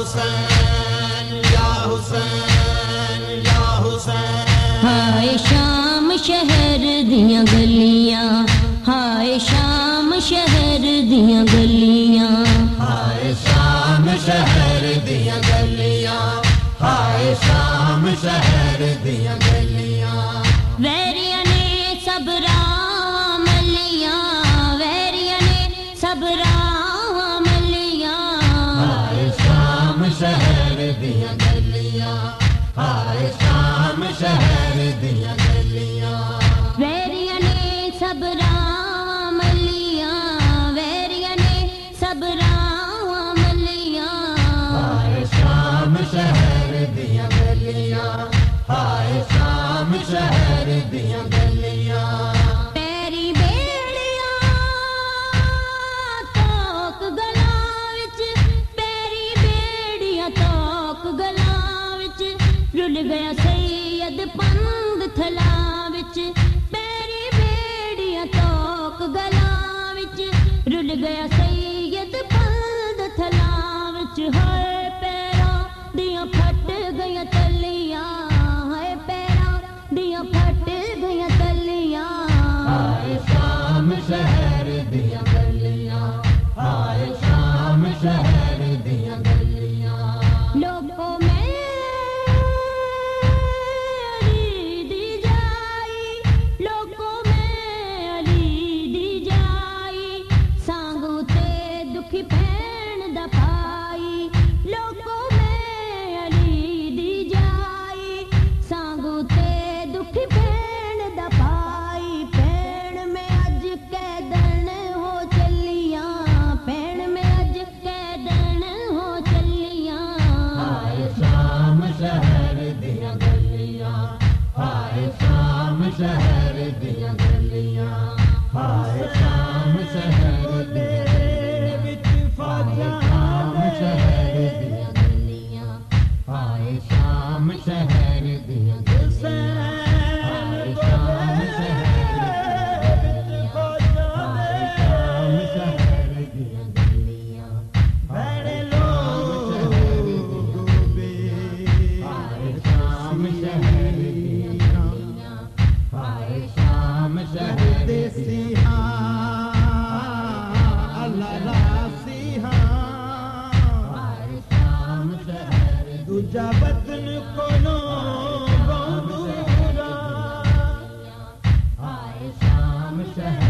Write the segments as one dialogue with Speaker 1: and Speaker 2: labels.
Speaker 1: حسین یا حسین
Speaker 2: ہائے شام شہر دیاں گلیاں ہائے شام شہر دیاں گلیاں۔
Speaker 1: ہائے شام شہر دیاں گلیاں ہائے شام شہر دیا گلیاں۔
Speaker 2: ویریاں نے صبرا ملیاں ویریاں نے
Speaker 1: صبرا شہر دیا گلیاں ہائے شام شہر شہر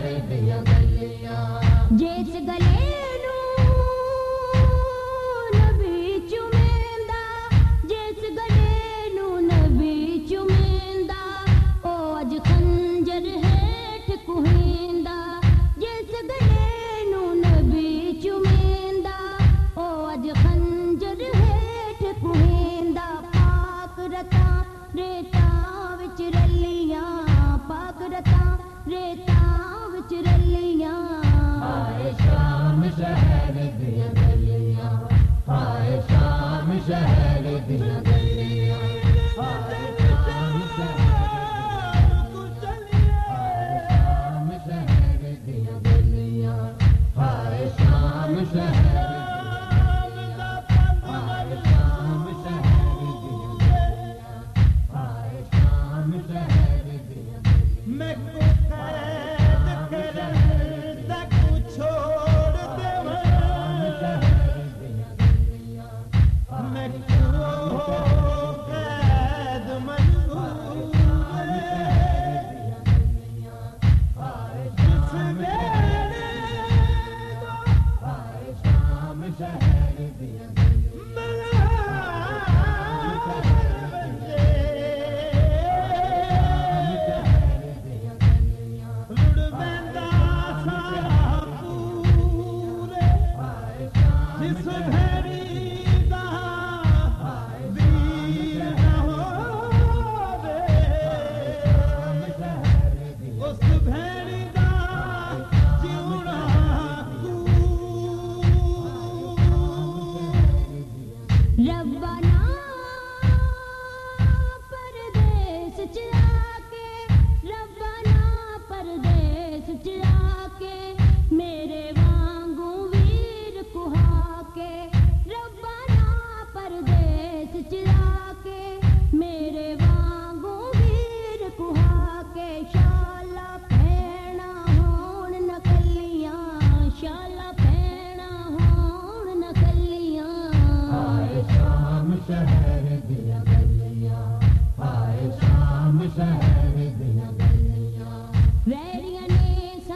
Speaker 2: میں
Speaker 1: رب